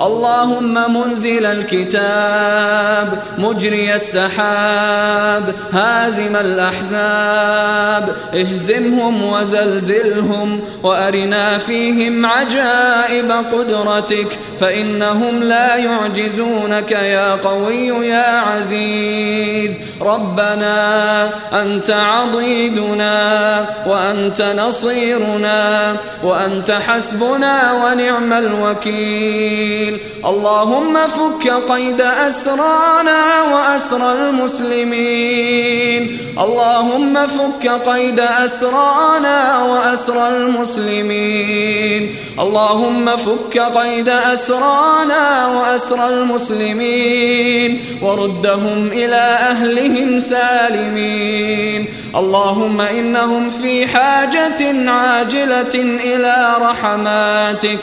اللهم منزل الكتاب مجري السحاب هازم الأحزاب اهزمهم وزلزلهم وأرنا فيهم عجائب قدرتك فإنهم لا يعجزونك يا قوي يا عزيز. ربنا أنت عضيدنا وأنت نصيرنا وأنت حسبنا ونعم الوكيل. اللهم فك قيد أسرانا وأسر المسلمين. اللهم فك قيد أسرانا وأسر المسلمين. اللهم فك قيد أسرانا وأسر المسلمين. وردهم إلى أهلهم سالمين. اللهم إنهم في حاجة عاجلة إلى رحماتك.